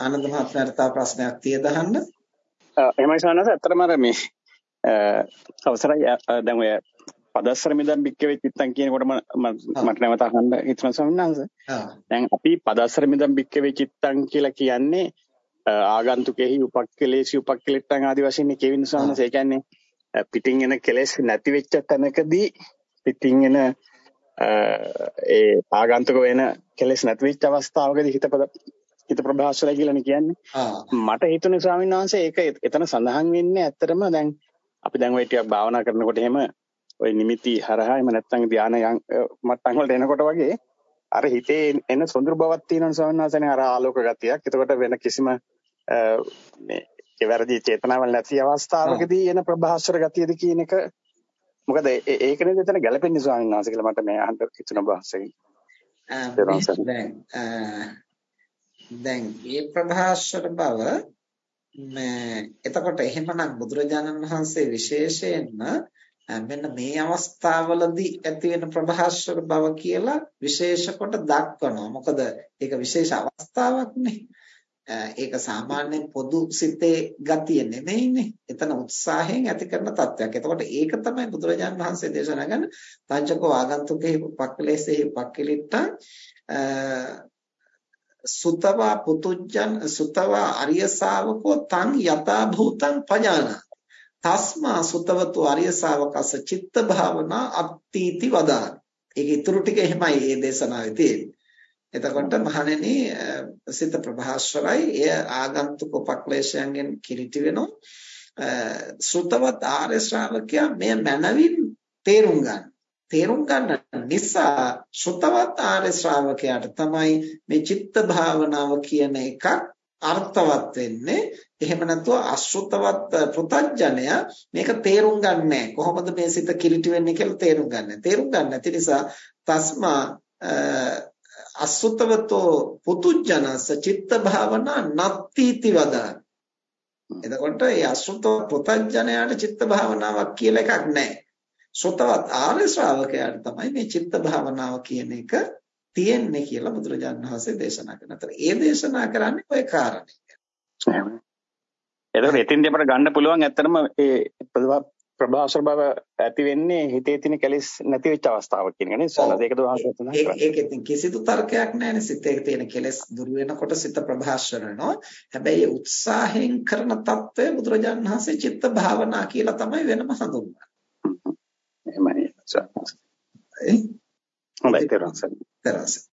ආනන්ද මහත්මයාට තව ප්‍රශ්නයක් තියෙද අහන්න? එහෙමයි සානස ඇත්තටම අර මේ අවසරයි දැන් ඔය පදස්සර මිදම් බික්කවේ චිත්තං කියනකොට මට නැවත අහන්න හිතන සම්මානස. දැන් අපි පදස්සර මිදම් බික්කවේ චිත්තං කියලා කියන්නේ ආගන්තුකෙහි උපක්කලේසි උපක්කලිට්ටන් ආදි වශයෙන් කියවින සම්මානස. ඒ කියන්නේ පිටින් එන කෙලෙස් නැති වෙච්ච තැනකදී පිටින් එන ඒ ආගන්තුක වෙන කෙලෙස් නැති වෙච්ච අවස්ථාවකදී හිත හිත ප්‍රභාස්වරයි කියලානේ කියන්නේ. මට හිතුනේ ස්වාමීන් වහන්සේ ඒක එතන සඳහන් වෙන්නේ ඇත්තටම දැන් අපි දැන් ওই ටිකක් භාවනා කරනකොට එහෙම ওই නිමිති හරහා එහෙම නැත්නම් ධානය මට්ටම් වලට එනකොට වගේ අර හිතේ එන සොඳුරු බවක් තියෙනවා ස්වාමීන් වහන්සේනේ අර ආලෝක ගතියක්. එතකොට වෙන කිසිම මේ ඒ වැරදි චේතනාවල් නැති අවස්ථාවකදී එන ප්‍රභාස්වර ගතියද කියන එක මොකද ඒක නේද එතන ගැලපෙන්නේ ස්වාමීන් වහන්සේ කියලා මට මේ අහන්න හිතුණ භාෂයෙන්. දැන් දැන් මේ ප්‍රභාස්වර බව එතකොට එහෙමනම් බුදුරජාණන් වහන්සේ විශේෂයෙන්ම මෙන්න මේ අවස්ථාවවලදී ඇති වෙන ප්‍රභාස්වර බව කියලා විශේෂ කොට දක්වනවා. මොකද ඒක විශේෂ අවස්ථාවක් නේ. ඒක සාමාන්‍ය පොදු සිතේ ගතිය නෙමෙයිනේ. එතන උත්සාහයෙන් ඇති කරන තත්වයක්. එතකොට ඒක තමයි බුදුරජාණන් වහන්සේ දේශනා කරන පංචකෝ ආගන්තුකේ පක්කලේසේ පක්කලිට්ටා සුතවා පුතුජන් සුතවා අරිය ශාවකෝ තං යතා භූතං පජානා තස්මා සුතවතු අරිය ශාවකස චිත්ත භාවනා අත්ථීති වදාන. ඒක ඊටු ටික එහෙමයි මේ දේශනාවේ තියෙන්නේ. එතකොට මහණෙනි සිත ප්‍රභාස්වරයි එය ආගන්තුක උපක්ලේශයන්ගෙන් කිලිටි වෙනවා. සුතවත් ආර්ය ශ්‍රාවකයා මෙය මනවින් තේරුම් ගන්න. තේරුම් ගන්න නිසා ශ්‍රතවත් ආර්ය ශ්‍රාවකයාට තමයි මේ චිත්ත භාවනාව කියන එක අර්ථවත් වෙන්නේ එහෙම නැතුව අශ්‍රුතවත් පෘතජ්ජනය මේක තේරුම් ගන්නෑ කොහොමද මේ සිත කිලිටි වෙන්නේ කියලා තේරුම් ගන්න. තේරුම් ගන්න නැති නිසා තස්මා අසුතවතෝ පුතුජනස චිත්ත භාවනා නත්තිති වදා. එතකොට මේ අසුතව පෘතජ්ජනයාට චිත්ත භාවනාවක් කියලා එකක් නැහැ. සෝතවත් ආර්ය ශ්‍රාවකයාට තමයි මේ චිත්ත භාවනාව කියන එක තියෙන්නේ කියලා බුදුරජාණන් වහන්සේ දේශනා කරනවා. ඒතර ඒ දේශනා කරන්නේ ඔය කාරණේ. එතකොට එතින්දී අපිට ගන්න පුළුවන් ඇත්තටම ඒ ප්‍රභාසර බව ඇති වෙන්නේ හිතේ තියෙන කැලිස් නැති වෙච්ච අවස්ථාවක් කියන එක නේද? ඒකද වහන්සේ ඒක ඉතින් කිසිදු තර්කයක් නැහැ නේ. සිතේ තියෙන කැලිස් දුරු වෙනකොට සිත ප්‍රභාසර වෙනවා. හැබැයි උත්සාහයෙන් කරන తත්වය බුදුරජාණන් වහන්සේ චිත්ත භාවනා කියලා තමයි වෙනම හඳුන්වන්නේ. है हवस् तेह्र आउँछ